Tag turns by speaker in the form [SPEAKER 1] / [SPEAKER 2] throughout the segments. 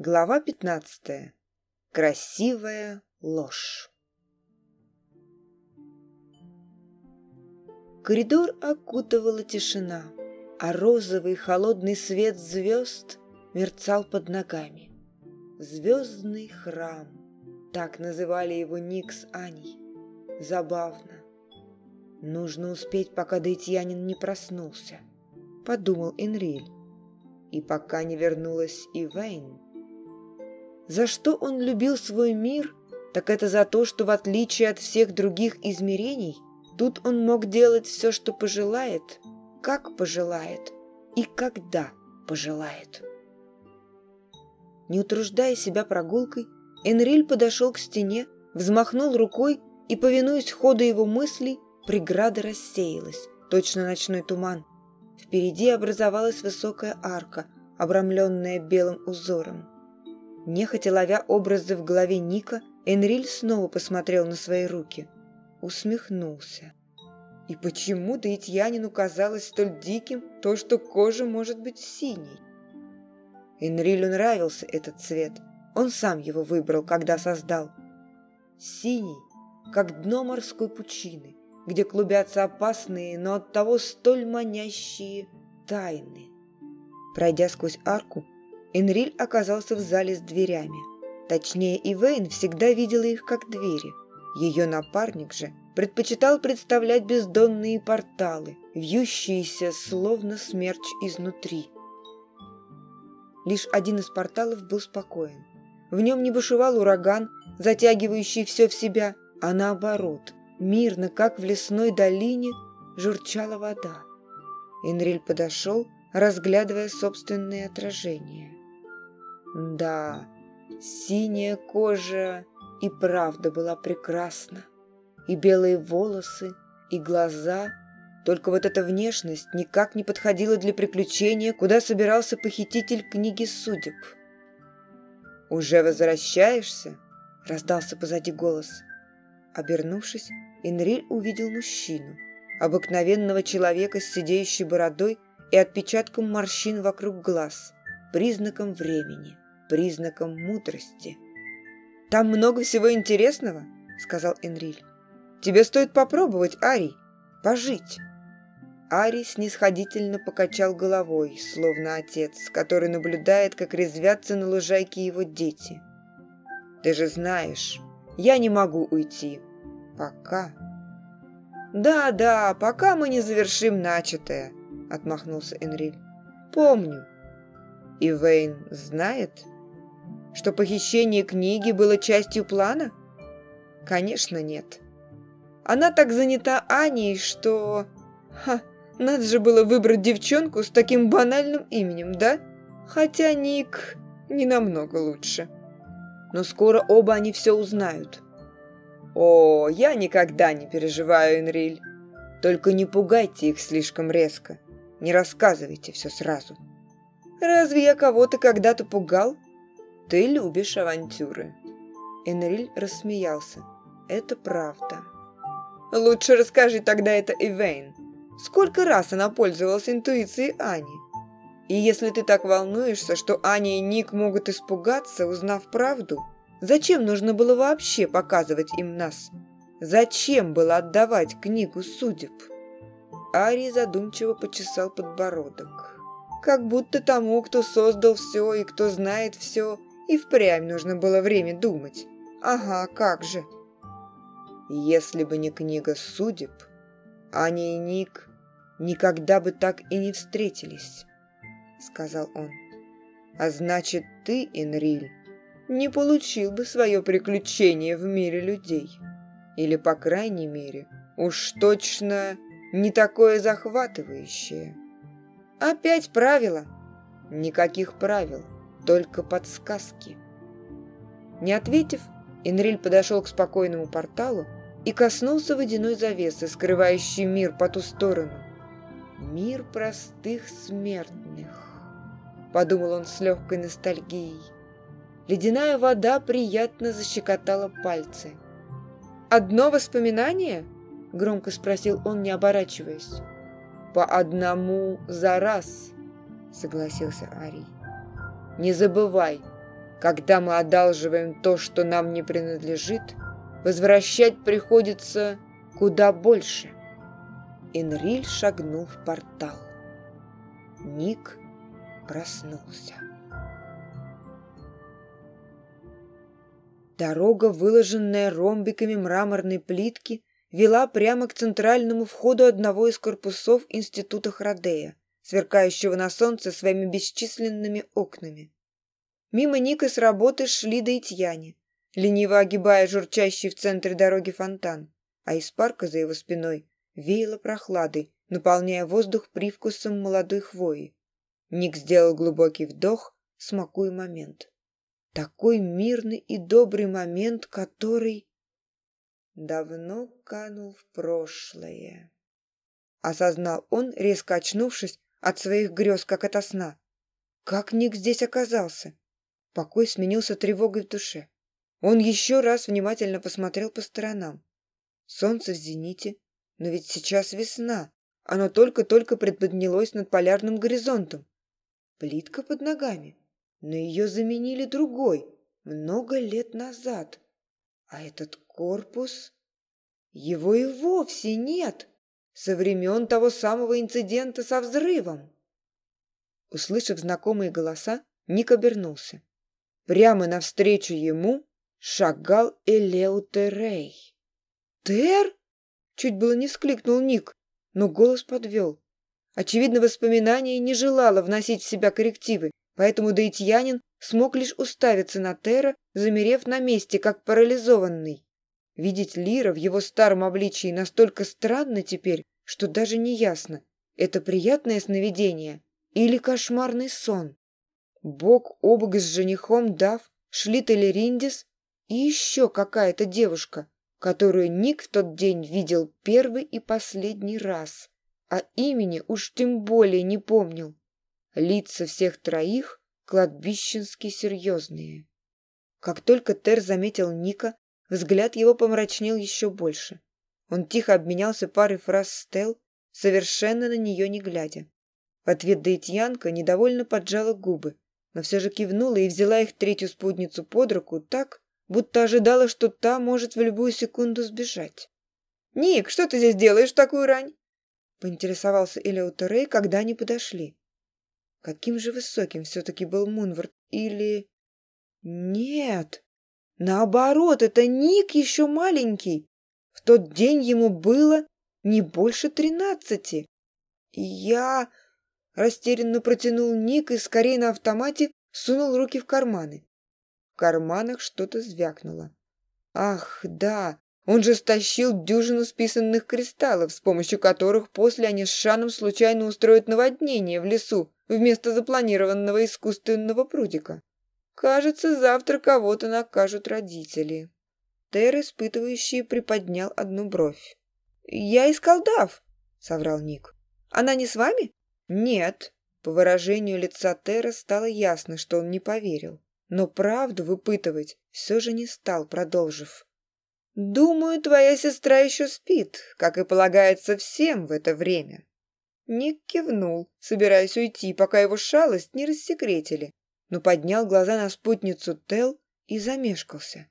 [SPEAKER 1] Глава 15. Красивая ложь. Коридор окутывала тишина, а розовый холодный свет звезд мерцал под ногами. Звездный храм. Так называли его Никс с Аней. Забавно. Нужно успеть, пока Дейтьянин не проснулся, подумал Энриль. И пока не вернулась и Вейн. За что он любил свой мир, так это за то, что в отличие от всех других измерений, тут он мог делать все, что пожелает, как пожелает и когда пожелает. Не утруждая себя прогулкой, Энриль подошел к стене, взмахнул рукой и, повинуясь ходу его мыслей, преграда рассеялась, точно ночной туман. Впереди образовалась высокая арка, обрамленная белым узором. Нехотя ловя образы в голове Ника, Энриль снова посмотрел на свои руки. Усмехнулся. И почему-то Итьянину казалось столь диким то, что кожа может быть синей. Энрилю нравился этот цвет. Он сам его выбрал, когда создал. Синий, как дно морской пучины, где клубятся опасные, но оттого столь манящие тайны. Пройдя сквозь арку, Энриль оказался в зале с дверями. Точнее, Ивейн всегда видела их как двери. Ее напарник же предпочитал представлять бездонные порталы, вьющиеся словно смерч изнутри. Лишь один из порталов был спокоен. В нем не бушевал ураган, затягивающий все в себя, а наоборот, мирно, как в лесной долине, журчала вода. Энриль подошел, разглядывая собственное отражение. Да, синяя кожа и правда была прекрасна. И белые волосы, и глаза. Только вот эта внешность никак не подходила для приключения, куда собирался похититель книги судеб. «Уже возвращаешься?» – раздался позади голос. Обернувшись, Энриль увидел мужчину, обыкновенного человека с сидеющей бородой и отпечатком морщин вокруг глаз – признаком времени, признаком мудрости. «Там много всего интересного», — сказал Энриль. «Тебе стоит попробовать, Ари, пожить». Ари снисходительно покачал головой, словно отец, который наблюдает, как резвятся на лужайке его дети. «Ты же знаешь, я не могу уйти. Пока». «Да, да, пока мы не завершим начатое», — отмахнулся Энриль. «Помню, и Вейн знает, что похищение книги было частью плана? Конечно, нет. Она так занята Аней, что... Ха, надо же было выбрать девчонку с таким банальным именем, да? Хотя Ник не намного лучше. Но скоро оба они все узнают. О, я никогда не переживаю, Энриль. Только не пугайте их слишком резко. Не рассказывайте все сразу. — Разве я кого-то когда-то пугал? Ты любишь авантюры. Энриль рассмеялся. Это правда. Лучше расскажи тогда это Ивен. Сколько раз она пользовалась интуицией Ани? И если ты так волнуешься, что Аня и Ник могут испугаться, узнав правду, зачем нужно было вообще показывать им нас? Зачем было отдавать книгу судеб? Ари задумчиво почесал подбородок. Как будто тому, кто создал все и кто знает все, и впрямь нужно было время думать. Ага, как же. Если бы не книга судеб, Аня и Ник никогда бы так и не встретились, сказал он. А значит, ты, Энриль, не получил бы свое приключение в мире людей. Или, по крайней мере, уж точно не такое захватывающее. Опять правила? Никаких правил, только подсказки. Не ответив, Энриль подошел к спокойному порталу и коснулся водяной завесы, скрывающей мир по ту сторону. «Мир простых смертных», — подумал он с легкой ностальгией. Ледяная вода приятно защекотала пальцы. «Одно воспоминание?» — громко спросил он, не оборачиваясь по одному за раз», — согласился Арий. «Не забывай, когда мы одалживаем то, что нам не принадлежит, возвращать приходится куда больше». Энриль шагнул в портал. Ник проснулся. Дорога, выложенная ромбиками мраморной плитки, вела прямо к центральному входу одного из корпусов института Храдея, сверкающего на солнце своими бесчисленными окнами. Мимо Ника с работы шли до Итьяни, лениво огибая журчащий в центре дороги фонтан, а из парка за его спиной веяло прохладой, наполняя воздух привкусом молодой хвои. Ник сделал глубокий вдох, смакуя момент. Такой мирный и добрый момент, который давно канул в прошлое. Осознал он, резко очнувшись от своих грез, как ото сна. Как Ник здесь оказался? Покой сменился тревогой в душе. Он еще раз внимательно посмотрел по сторонам. Солнце в зените, но ведь сейчас весна. Оно только-только предподнялось над полярным горизонтом. Плитка под ногами, но ее заменили другой, много лет назад. А этот корпус? Его и вовсе нет со времен того самого инцидента со взрывом. Услышав знакомые голоса, Ник обернулся. Прямо навстречу ему шагал Элеутерей. «Тер?» — чуть было не скликнул Ник, но голос подвел. Очевидно, воспоминание не желало вносить в себя коррективы, поэтому Даитьянин смог лишь уставиться на Тера, замерев на месте, как парализованный. Видеть Лира в его старом обличии настолько странно теперь, что даже не ясно, это приятное сновидение или кошмарный сон. Бог о бок с женихом Дав шли Телериндис и еще какая-то девушка, которую Ник в тот день видел первый и последний раз, а имени уж тем более не помнил. Лица всех троих кладбищенски серьезные. Как только Тер заметил Ника, Взгляд его помрачнел еще больше. Он тихо обменялся парой фраз с Тел, совершенно на нее не глядя. В ответ Дейтьянка недовольно поджала губы, но все же кивнула и взяла их третью спутницу под руку так, будто ожидала, что та может в любую секунду сбежать. «Ник, что ты здесь делаешь в такую рань?» — поинтересовался Элеут Рэй, когда они подошли. Каким же высоким все-таки был Мунвард, или... Нет, Наоборот, это Ник еще маленький. В тот день ему было не больше тринадцати. Я... Растерянно протянул Ник и скорее на автомате сунул руки в карманы. В карманах что-то звякнуло. Ах, да, он же стащил дюжину списанных кристаллов, с помощью которых после они с Шаном случайно устроят наводнение в лесу вместо запланированного искусственного прудика. «Кажется, завтра кого-то накажут родители». Тер, испытывающий, приподнял одну бровь. «Я искал Дав», — соврал Ник. «Она не с вами?» «Нет». По выражению лица Тера стало ясно, что он не поверил. Но правду выпытывать все же не стал, продолжив. «Думаю, твоя сестра еще спит, как и полагается всем в это время». Ник кивнул, собираясь уйти, пока его шалость не рассекретили но поднял глаза на спутницу Тел и замешкался.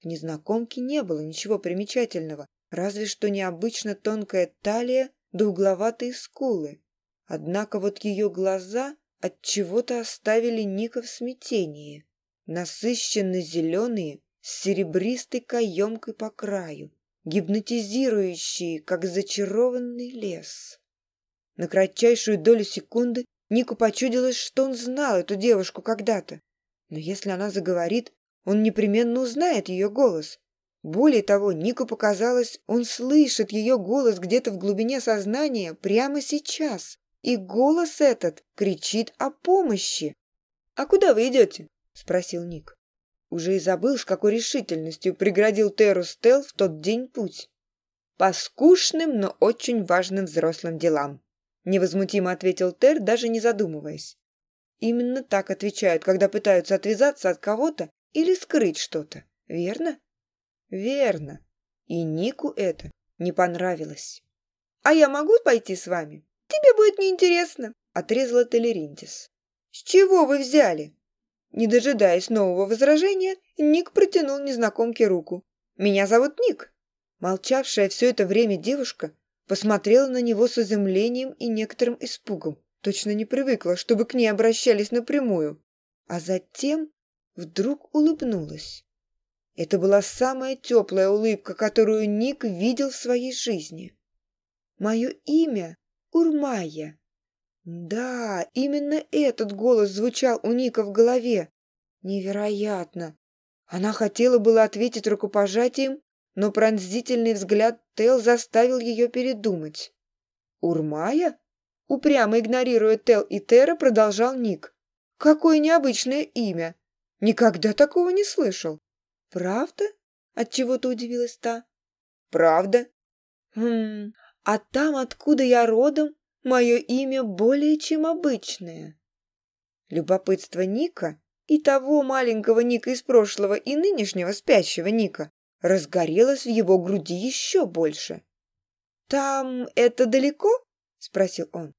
[SPEAKER 1] В незнакомке не было ничего примечательного, разве что необычно тонкая талия да угловатые скулы. Однако вот ее глаза от чего-то оставили Ника в смятении. Насыщенно зеленые, с серебристой каемкой по краю, гипнотизирующие, как зачарованный лес. На кратчайшую долю секунды Нику почудилось, что он знал эту девушку когда-то. Но если она заговорит, он непременно узнает ее голос. Более того, Нику показалось, он слышит ее голос где-то в глубине сознания прямо сейчас. И голос этот кричит о помощи. «А куда вы идете?» – спросил Ник. Уже и забыл, с какой решительностью преградил Теру Стел в тот день путь. «По скучным, но очень важным взрослым делам», невозмутимо ответил тер даже не задумываясь. Именно так отвечают когда пытаются отвязаться от кого то или скрыть что то верно? Верно. И нику это не понравилось. А я могу пойти с вами? Тебе будет неинтересно отрезала Телеринтис. с чего вы взяли? Не дожидаясь нового возражения ник протянул незнакомке руку. Меня зовут ник. Молчавшая все это время девушка посмотрела на него с изумлением и некоторым испугом. Точно не привыкла, чтобы к ней обращались напрямую. А затем вдруг улыбнулась. Это была самая теплая улыбка, которую Ник видел в своей жизни. «Мое имя Урмая». Да, именно этот голос звучал у Ника в голове. Невероятно. Она хотела было ответить рукопожатием, но пронзительный взгляд Тел заставил ее передумать. «Урмая?» Упрямо игнорируя Тел и Тера, продолжал Ник. «Какое необычное имя! Никогда такого не слышал!» «Правда?» — отчего-то удивилась та. «Правда?» «Хм, а там, откуда я родом, мое имя более чем обычное». Любопытство Ника и того маленького Ника из прошлого и нынешнего спящего Ника разгорелось в его груди еще больше. «Там это далеко?» — спросил он.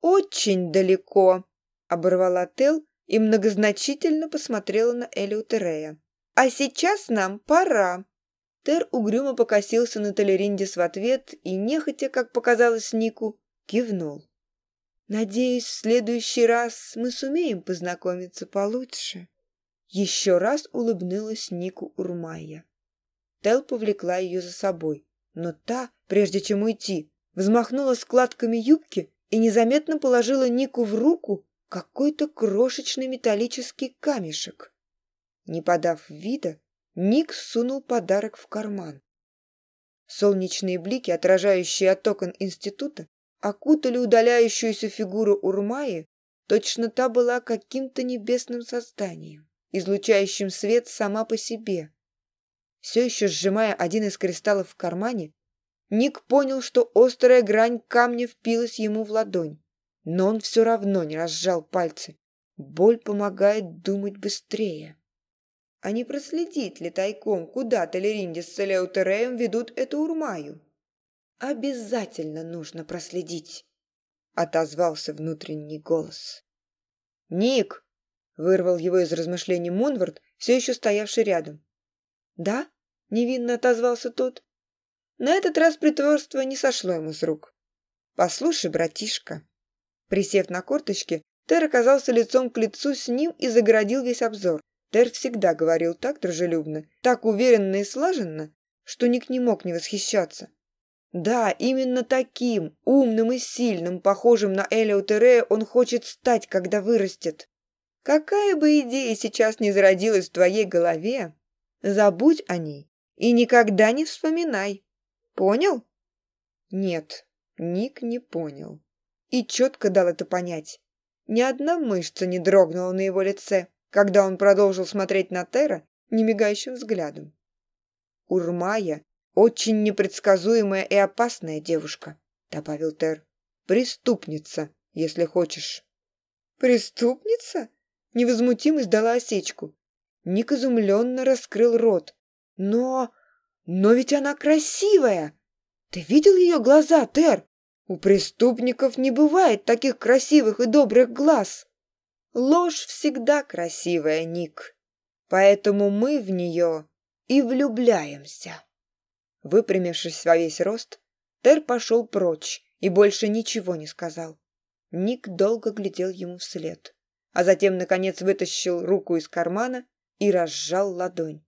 [SPEAKER 1] «Очень далеко», — оборвала Тел и многозначительно посмотрела на Элиота Рея. «А сейчас нам пора». Тер угрюмо покосился на Толериндис в ответ и, нехотя, как показалось Нику, кивнул. «Надеюсь, в следующий раз мы сумеем познакомиться получше». Еще раз улыбнулась Нику Урмайя. Тел повлекла ее за собой, но та, прежде чем уйти, взмахнула складками юбки и незаметно положила Нику в руку какой-то крошечный металлический камешек. Не подав вида, Ник сунул подарок в карман. Солнечные блики, отражающие от окон института, окутали удаляющуюся фигуру Урмаи, точно та была каким-то небесным созданием, излучающим свет сама по себе, все еще сжимая один из кристаллов в кармане, Ник понял, что острая грань камня впилась ему в ладонь, но он все равно не разжал пальцы. Боль помогает думать быстрее. А не проследить ли тайком, куда Телеринди с Элеутереем ведут эту урмаю? «Обязательно нужно проследить», — отозвался внутренний голос. «Ник!» — вырвал его из размышлений Мунвард, все еще стоявший рядом. Да? Невинно отозвался тот. На этот раз притворство не сошло ему с рук. Послушай, братишка. Присев на корточки, Тер оказался лицом к лицу с ним и заградил весь обзор. Тер всегда говорил так дружелюбно, так уверенно и слаженно, что Ник не мог не восхищаться. Да, именно таким, умным и сильным, похожим на Элио Терея, он хочет стать, когда вырастет. Какая бы идея сейчас не зародилась в твоей голове, Забудь о ней и никогда не вспоминай. Понял? Нет, Ник не понял. И четко дал это понять. Ни одна мышца не дрогнула на его лице, когда он продолжил смотреть на Тера немигающим взглядом. Урмая очень непредсказуемая и опасная девушка, добавил Тер. Преступница, если хочешь. Преступница? Невозмутимость дала осечку. Ник изумленно раскрыл рот. «Но... но ведь она красивая! Ты видел ее глаза, Тер? У преступников не бывает таких красивых и добрых глаз!» «Ложь всегда красивая, Ник, поэтому мы в нее и влюбляемся!» Выпрямившись во весь рост, Тер пошел прочь и больше ничего не сказал. Ник долго глядел ему вслед, а затем, наконец, вытащил руку из кармана и разжал ладонь.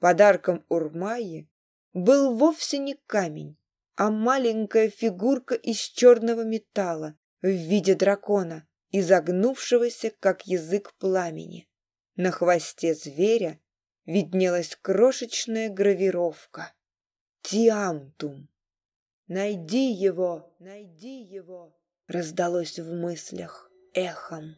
[SPEAKER 1] Подарком Урмаи был вовсе не камень, а маленькая фигурка из черного металла в виде дракона, изогнувшегося, как язык пламени. На хвосте зверя виднелась крошечная гравировка. Тиамтум. «Найди его! Найди его!» раздалось в мыслях эхом.